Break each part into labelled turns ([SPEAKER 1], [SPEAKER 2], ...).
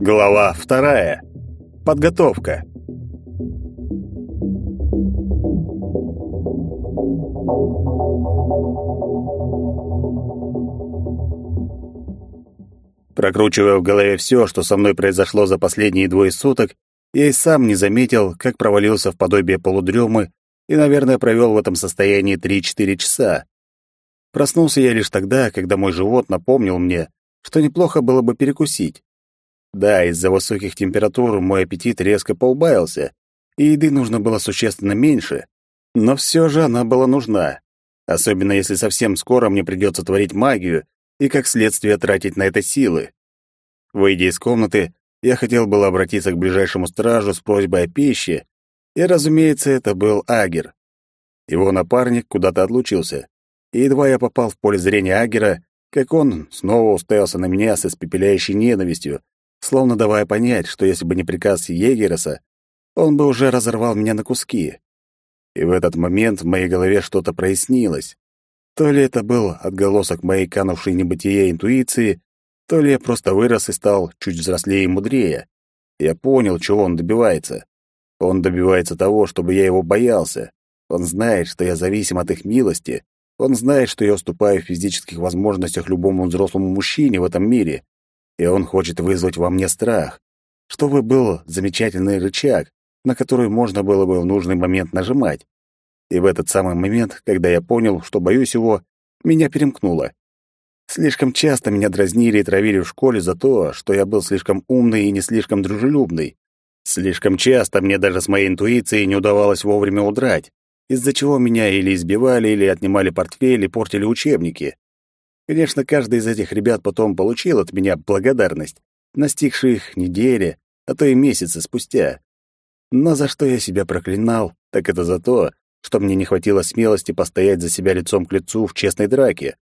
[SPEAKER 1] Глава вторая. Подготовка. Прокручивая в голове все, что со мной произошло за последние двое суток, я и сам не заметил, как провалился в подобие полудремы и, наверное, провел в этом состоянии 3-4 часа. Проснулся я лишь тогда, когда мой живот напомнил мне, что неплохо было бы перекусить. Да, из-за высоких температур мой аппетит резко поубавился, и еды нужно было существенно меньше, но все же она была нужна, особенно если совсем скоро мне придется творить магию и, как следствие, тратить на это силы. Выйдя из комнаты, я хотел было обратиться к ближайшему стражу с просьбой о пище, и, разумеется, это был Агер. Его напарник куда-то отлучился, и едва я попал в поле зрения Агера, как он снова уставился на меня с испепеляющей ненавистью, словно давая понять, что если бы не приказ Егереса, он бы уже разорвал меня на куски. И в этот момент в моей голове что-то прояснилось. То ли это был отголосок моей канувшей небытие интуиции, то ли я просто вырос и стал чуть взрослее и мудрее. Я понял, чего он добивается. Он добивается того, чтобы я его боялся. Он знает, что я зависим от их милости. Он знает, что я уступаю в физических возможностях любому взрослому мужчине в этом мире и он хочет вызвать во мне страх, чтобы был замечательный рычаг, на который можно было бы в нужный момент нажимать. И в этот самый момент, когда я понял, что боюсь его, меня перемкнуло. Слишком часто меня дразнили и травили в школе за то, что я был слишком умный и не слишком дружелюбный. Слишком часто мне даже с моей интуицией не удавалось вовремя удрать, из-за чего меня или избивали, или отнимали портфель и портили учебники. Конечно, каждый из этих ребят потом получил от меня благодарность, настигшую их недели, а то и месяцы спустя. Но за что я себя проклинал, так это за то, что мне не хватило смелости постоять за себя лицом к лицу в честной драке.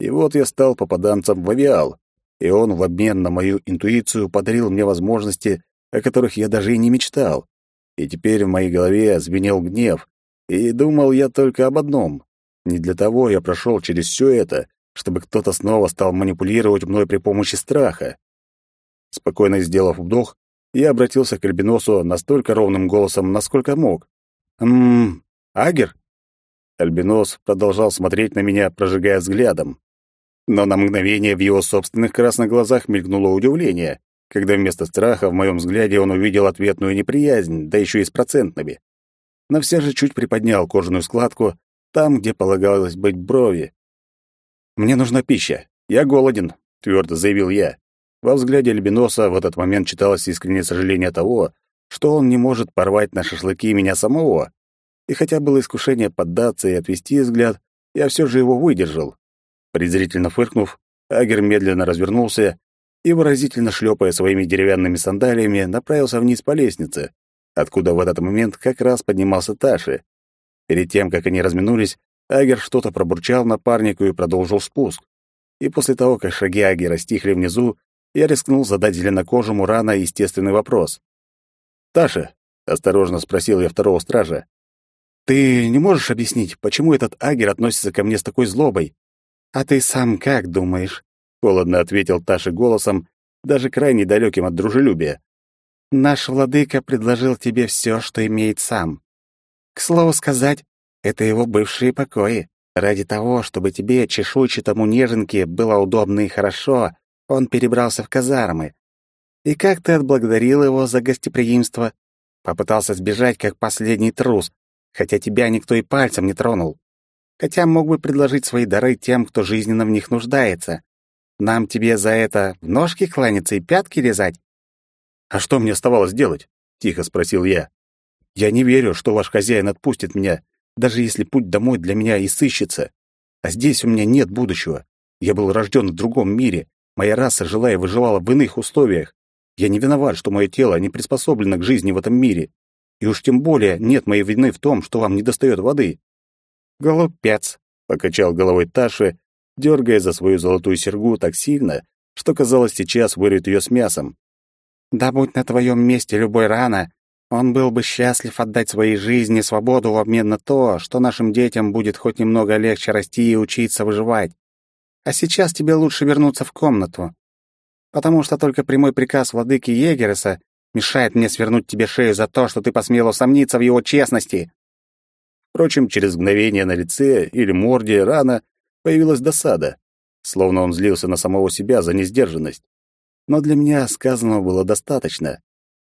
[SPEAKER 1] И вот я стал попаданцем в авиал, и он в обмен на мою интуицию подарил мне возможности, о которых я даже и не мечтал. И теперь в моей голове звенел гнев, и думал я только об одном. Не для того я прошел через все это, чтобы кто-то снова стал манипулировать мной при помощи страха. Спокойно сделав вдох, я обратился к Альбиносу настолько ровным голосом, насколько мог. «Ммм, Агер?» Альбинос продолжал смотреть на меня, прожигая взглядом. Но на мгновение в его собственных красных глазах мелькнуло удивление, когда вместо страха в моем взгляде он увидел ответную неприязнь, да еще и с процентными. Но все же чуть приподнял кожаную складку там, где полагалось быть брови, «Мне нужна пища. Я голоден», — твердо заявил я. Во взгляде Альбиноса в этот момент читалось искреннее сожаление того, что он не может порвать на шашлыки меня самого. И хотя было искушение поддаться и отвести взгляд, я все же его выдержал. Презрительно фыркнув, Агер медленно развернулся и, выразительно шлепая своими деревянными сандалиями, направился вниз по лестнице, откуда в этот момент как раз поднимался Таши. Перед тем, как они разминулись, Агер что-то пробурчал напарнику и продолжил спуск. И после того, как шаги Агера стихли внизу, я рискнул задать зеленокожему рано естественный вопрос. «Таша», — осторожно спросил я второго стража, «ты не можешь объяснить, почему этот Агер относится ко мне с такой злобой?» «А ты сам как думаешь?» — холодно ответил Таша голосом, даже крайне далеким от дружелюбия. «Наш владыка предложил тебе все, что имеет сам. К слову сказать, это его бывшие покои. Ради того, чтобы тебе, чешуйчатому неженке, было удобно и хорошо, он перебрался в казармы. И как ты отблагодарил его за гостеприимство? Попытался сбежать, как последний трус, хотя тебя никто и пальцем не тронул. Хотя мог бы предложить свои дары тем, кто жизненно в них нуждается. Нам тебе за это в ножки кланяться и пятки лизать? «А что мне оставалось делать?» — тихо спросил я. «Я не верю, что ваш хозяин отпустит меня, даже если путь домой для меня и сыщется. А здесь у меня нет будущего. Я был рожден в другом мире. Моя раса жила и выживала в иных условиях. Я не виноват, что мое тело не приспособлено к жизни в этом мире. И уж тем более нет моей вины в том, что вам недостает воды. Голубец, покачал головой Таши, дергая за свою золотую серьгу так сильно, что казалось, сейчас вырвет ее с мясом. Да будь на твоем месте любой рана,
[SPEAKER 2] Он был бы счастлив отдать своей жизни свободу в обмен на то, что нашим детям будет хоть немного легче расти и учиться выживать. А сейчас тебе лучше вернуться в комнату, потому что только прямой приказ владыки Егереса мешает мне свернуть тебе шею за то, что ты посмел усомниться в его честности.
[SPEAKER 1] Впрочем, через мгновение на лице или морде рана появилась досада, словно он злился на самого себя за несдержанность. Но для меня сказанного было достаточно.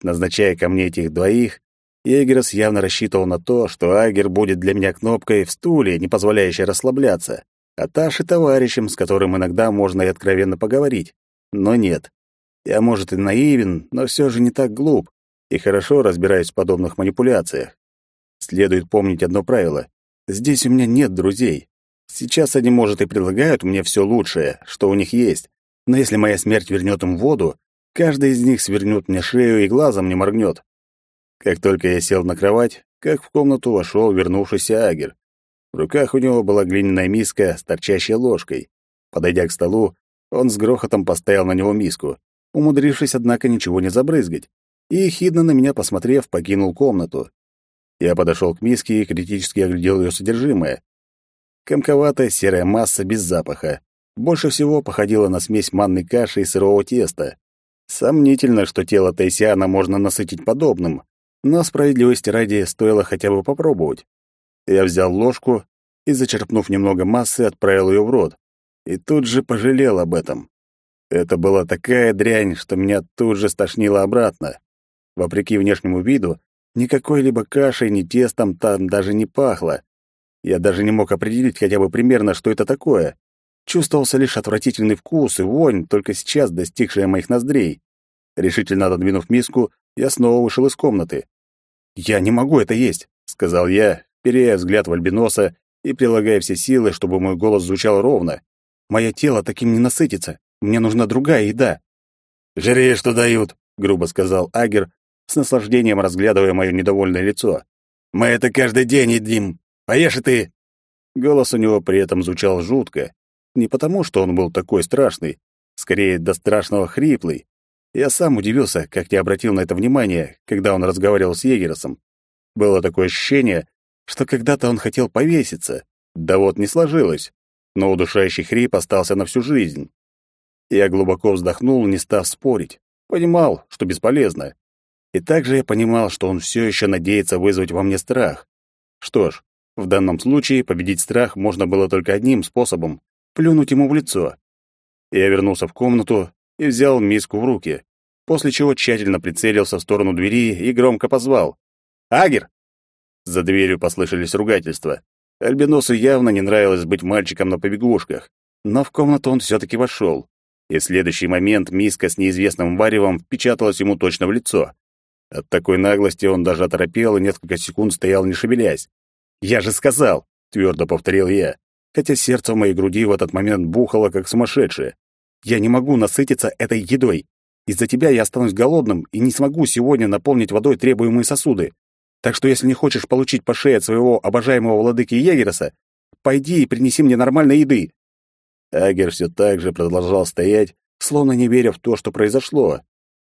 [SPEAKER 1] Назначая ко мне этих двоих, Егерс явно рассчитывал на то, что Агер будет для меня кнопкой в стуле, не позволяющей расслабляться а Таши товарищем, с которым иногда можно и откровенно поговорить. Но нет. Я, может, и наивен, но все же не так глуп и хорошо разбираюсь в подобных манипуляциях. Следует помнить одно правило. Здесь у меня нет друзей. Сейчас они, может, и предлагают мне все лучшее, что у них есть, но если моя смерть вернет им воду, каждый из них свернет мне шею и глазом не моргнет. Как только я сел на кровать, как в комнату вошел вернувшийся Агер. В руках у него была глиняная миска с торчащей ложкой. Подойдя к столу, он с грохотом поставил на него миску, умудрившись, однако, ничего не забрызгать, и, ехидно на меня посмотрев, покинул комнату. Я подошел к миске и критически оглядел ее содержимое. Комковатая серая масса без запаха. Больше всего походила на смесь манной каши и сырого теста. Сомнительно, что тело Тайсиана можно насытить подобным, но справедливости ради стоило хотя бы попробовать. Я взял ложку и, зачерпнув немного массы, отправил ее в рот. И тут же пожалел об этом. Это была такая дрянь, что меня тут же стошнило обратно. Вопреки внешнему виду, никакой либо кашей, ни тестом там даже не пахло. Я даже не мог определить хотя бы примерно, что это такое. Чувствовался лишь отвратительный вкус и вонь, только сейчас достигшая моих ноздрей. Решительно отодвинув миску, я снова вышел из комнаты. «Я не могу это есть», — сказал я, перея взгляд в альбиноса и прилагая все силы, чтобы мой голос звучал ровно. «Мое тело таким не насытится. Мне нужна другая еда». «Жри, что дают», — грубо сказал Агер, с наслаждением разглядывая мое недовольное лицо. «Мы это каждый день едим. Поешь ты». Голос у него при этом звучал жутко. Не потому, что он был такой страшный, скорее до страшного хриплый. Я сам удивился, как не обратил на это внимание, когда он разговаривал с Егеросом. Было такое ощущение, что когда-то он хотел повеситься. Да вот не сложилось. Но удушающий хрип остался на всю жизнь. Я глубоко вздохнул, не став спорить. Понимал, что бесполезно. И также я понимал, что он все еще надеется вызвать во мне страх. Что ж, в данном случае победить страх можно было только одним способом — плюнуть ему в лицо. Я вернулся в комнату и взял миску в руки, после чего тщательно прицелился в сторону двери и громко позвал. «Агер, за дверью послышались ругательства. Альбиносу явно не нравилось быть мальчиком на побегушках, но в комнату он все-таки вошел, и в следующий момент миска с неизвестным варевом впечаталась ему точно в лицо. От такой наглости он даже оторопел и несколько секунд стоял, не шевелясь. «Я же сказал!» — твердо повторил я, хотя сердце в моей груди в этот момент бухало, как сумасшедшее. «Я не могу насытиться этой едой. Из-за тебя я останусь голодным и не смогу сегодня наполнить водой требуемые сосуды. Так что если не хочешь получить по шее от своего обожаемого владыки Егереса, пойди и принеси мне нормальной еды». Агер все так же продолжал стоять, словно не веря в то, что произошло.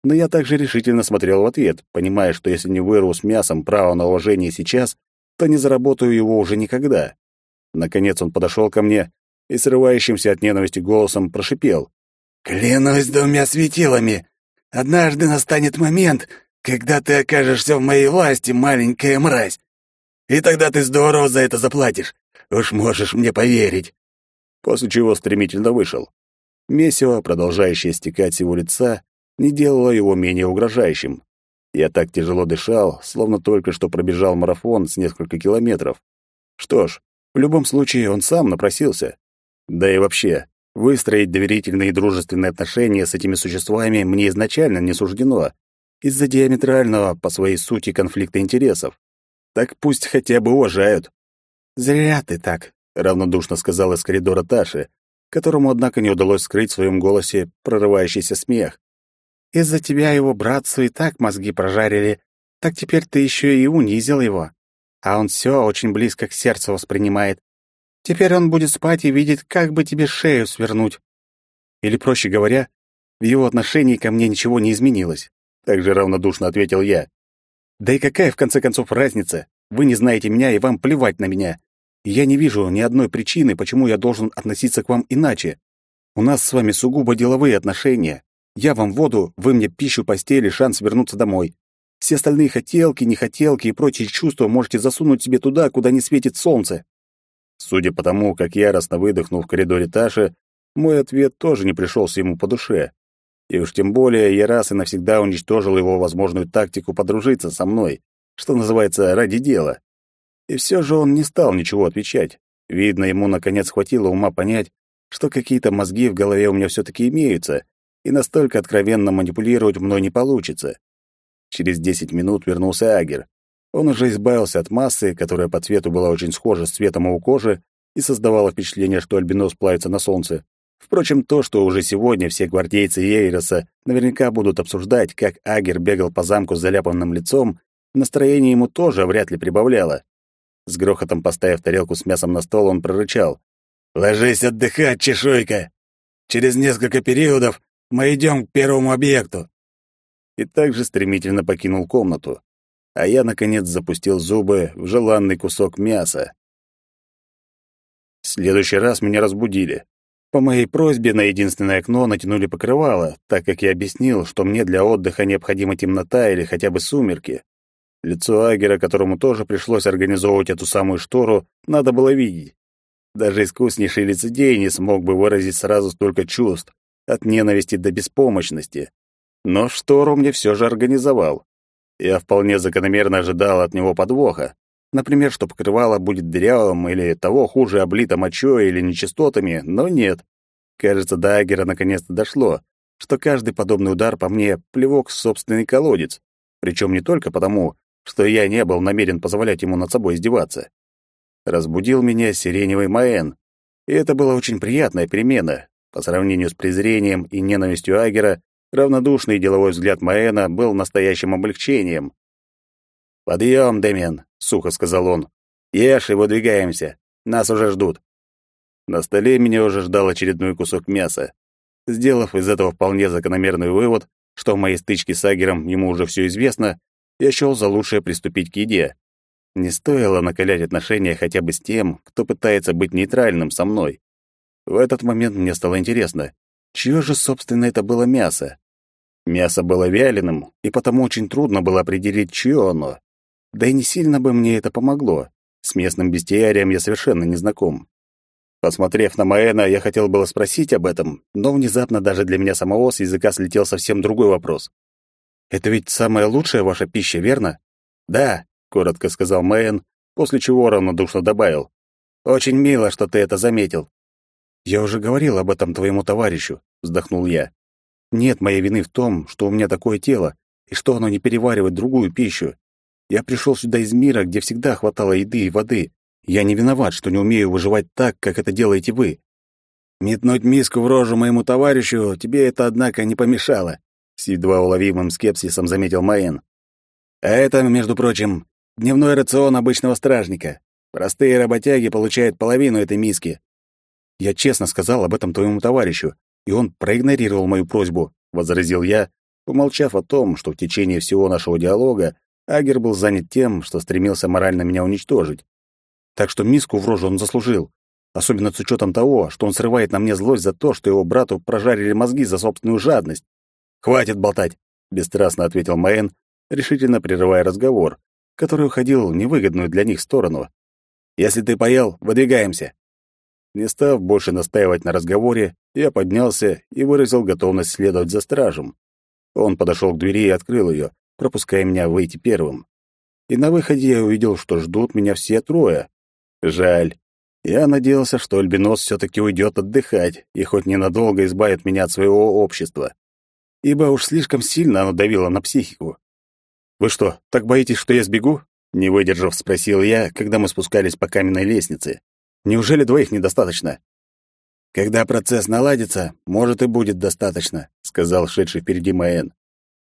[SPEAKER 1] Но я также решительно смотрел в ответ, понимая, что если не вырву с мясом право на уважение сейчас, то не заработаю его уже никогда. Наконец он подошел ко мне и срывающимся от ненависти голосом прошипел. «Клянусь двумя светилами! Однажды настанет момент, когда ты окажешься в моей власти, маленькая мразь. И тогда ты здорово за это заплатишь. Уж можешь мне поверить. После чего стремительно вышел. Месиво, продолжающее стекать с его лица, не делало его менее угрожающим. Я так тяжело дышал, словно только что пробежал марафон с несколько километров. Что ж, в любом случае он сам напросился. Да и вообще, выстроить доверительные и дружественные отношения с этими существами мне изначально не суждено из-за диаметрального по своей сути конфликта интересов. Так пусть хотя бы уважают. «Зря ты так», — равнодушно сказал из коридора Таши, которому, однако, не удалось скрыть в своем голосе прорывающийся смех. «Из-за тебя его братцу и так мозги прожарили, так теперь ты еще и унизил его. А он все очень близко к сердцу воспринимает. Теперь он будет спать и видеть, как бы тебе шею свернуть. Или, проще говоря, в его отношении ко мне ничего не изменилось. Также равнодушно ответил я.
[SPEAKER 2] Да и какая, в конце концов, разница? Вы не знаете меня, и вам плевать на меня. я не вижу ни одной причины, почему я должен относиться к вам иначе. У нас с вами сугубо деловые отношения. Я вам воду, вы мне пищу, постель и шанс вернуться домой. Все остальные хотелки, нехотелки и прочие чувства можете засунуть себе туда, куда не светит солнце.
[SPEAKER 1] Судя по тому, как яростно выдохнул в коридоре Таши, мой ответ тоже не пришелся ему по душе. И уж тем более я раз и навсегда уничтожил его возможную тактику подружиться со мной, что называется, ради дела. И все же он не стал ничего отвечать. Видно, ему наконец хватило ума понять, что какие-то мозги в голове у меня все-таки имеются, и настолько откровенно манипулировать мной не получится. Через десять минут вернулся Агер. Он уже избавился от массы, которая по цвету была очень схожа с цветом его кожи и создавала впечатление, что альбинос плавится на солнце. Впрочем, то, что уже сегодня все гвардейцы Эйроса наверняка будут обсуждать, как Агер бегал по замку с заляпанным лицом, настроение ему тоже вряд ли прибавляло. С грохотом поставив тарелку с мясом на стол, он прорычал. «Ложись отдыхать, чешуйка! Через несколько периодов мы идем к первому объекту!» И также стремительно покинул комнату а я, наконец, запустил зубы в желанный кусок мяса. В следующий раз меня разбудили. По моей просьбе на единственное окно натянули покрывало, так как я объяснил, что мне для отдыха необходима темнота или хотя бы сумерки. Лицо Агера, которому тоже пришлось организовывать эту самую штору, надо было видеть. Даже искуснейший лицедей не смог бы выразить сразу столько чувств, от ненависти до беспомощности. Но штору мне все же организовал. Я вполне закономерно ожидал от него подвоха. Например, что покрывало будет дырявым или того хуже облито мочой или нечистотами, но нет. Кажется, до Агера наконец-то дошло, что каждый подобный удар по мне — плевок в собственный колодец. Причем не только потому, что я не был намерен позволять ему над собой издеваться. Разбудил меня сиреневый Маэн, и это была очень приятная перемена. По сравнению с презрением и ненавистью Агера, Равнодушный деловой взгляд Маэна был настоящим облегчением. «Подъем, Дэмиан», — сухо сказал он. «Ешь и выдвигаемся. Нас уже ждут». На столе меня уже ждал очередной кусок мяса. Сделав из этого вполне закономерный вывод, что в моей стычке с Агером ему уже все известно, я счел за лучшее приступить к еде. Не стоило накалять отношения хотя бы с тем, кто пытается быть нейтральным со мной. В этот момент мне стало интересно, Чье же, собственно, это было мясо? Мясо было вяленым, и потому очень трудно было определить, чье оно. Да и не сильно бы мне это помогло. С местным бестиарием я совершенно не знаком. Посмотрев на Маэна, я хотел было спросить об этом, но внезапно даже для меня самого с языка слетел совсем другой вопрос. «Это ведь самая лучшая ваша пища, верно?» «Да», — коротко сказал Мэйн, после чего равнодушно добавил. «Очень мило, что ты это заметил. «Я уже говорил об этом твоему товарищу», — вздохнул я. «Нет моей вины в том, что у меня такое тело, и что оно не переваривает другую пищу. Я пришел сюда из мира, где всегда хватало еды и воды. Я не виноват, что не умею выживать так, как это делаете вы. Метнуть миску в рожу моему товарищу тебе это, однако, не помешало», — с едва уловимым скепсисом заметил Маэн. «А это, между прочим, дневной рацион обычного стражника. Простые работяги получают половину этой миски, я честно сказал об этом твоему товарищу, и он проигнорировал мою просьбу, возразил я, помолчав о том, что в течение всего нашего диалога Агер был занят тем, что стремился морально меня уничтожить. Так что миску в рожу он заслужил, особенно с учетом того, что он срывает на мне злость за то, что его брату прожарили мозги за собственную жадность. «Хватит болтать», — бесстрастно ответил Мэйн, решительно прерывая разговор, который уходил в невыгодную для них сторону. «Если ты поел, выдвигаемся». Не став больше настаивать на разговоре, я поднялся и выразил готовность следовать за стражем. Он подошел к двери и открыл ее, пропуская меня выйти первым. И на выходе я увидел, что ждут меня все трое. Жаль. Я надеялся, что Альбинос все-таки уйдет отдыхать и хоть ненадолго избавит меня от своего общества. Ибо уж слишком сильно оно давило на психику. «Вы что, так боитесь, что я сбегу?» Не выдержав, спросил я, когда мы спускались по каменной лестнице. Неужели двоих недостаточно? Когда процесс наладится, может и будет достаточно, сказал шедший впереди Маэн.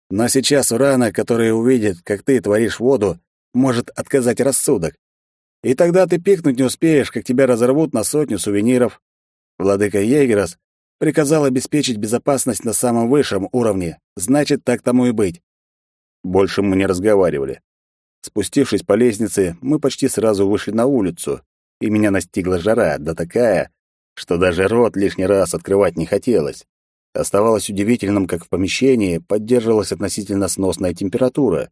[SPEAKER 1] Но сейчас Урана, который увидит, как ты творишь воду, может отказать рассудок. И тогда ты пикнуть не успеешь, как тебя разорвут на сотню сувениров. Владыка Егерас приказал обеспечить безопасность на самом высшем уровне. Значит, так тому и быть. Больше мы не разговаривали. Спустившись по лестнице, мы почти сразу вышли на улицу, и меня настигла жара, да такая, что даже рот лишний раз открывать не хотелось. Оставалось удивительным, как в помещении поддерживалась относительно сносная температура.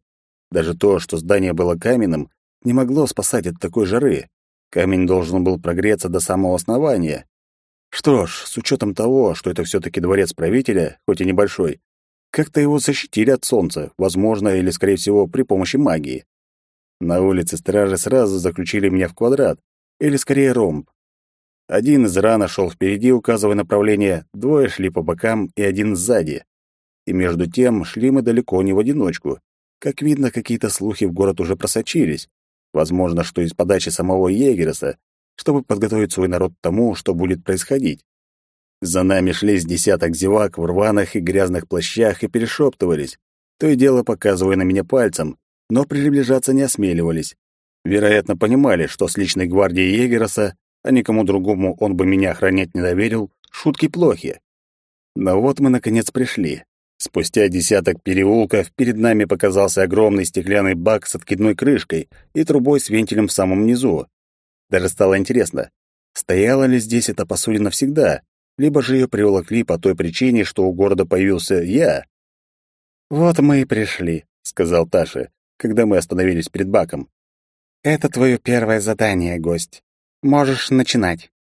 [SPEAKER 1] Даже то, что здание было каменным, не могло спасать от такой жары. Камень должен был прогреться до самого основания. Что ж, с учетом того, что это все-таки дворец правителя, хоть и небольшой, как-то его защитили от солнца, возможно, или, скорее всего, при помощи магии. На улице стражи сразу заключили меня в квадрат, или скорее ромб. Один из рана шел впереди, указывая направление, двое шли по бокам и один сзади. И между тем шли мы далеко не в одиночку. Как видно, какие-то слухи в город уже просочились. Возможно, что из подачи самого Егереса, чтобы подготовить свой народ к тому, что будет происходить. За нами шли с десяток зевак в рваных и грязных плащах и перешептывались, то и дело показывая на меня пальцем, но приближаться не осмеливались. Вероятно, понимали, что с личной гвардией Егереса, а никому другому он бы меня охранять не доверил, шутки плохи. Но вот мы, наконец, пришли. Спустя десяток переулков перед нами показался огромный стеклянный бак с откидной крышкой и трубой с вентилем в самом низу. Даже стало интересно, стояла ли здесь эта посудина всегда, либо же ее приволокли по той причине, что у города появился я.
[SPEAKER 2] «Вот мы и пришли», — сказал Таша, когда мы остановились перед баком. «Это твое первое задание, гость. Можешь начинать».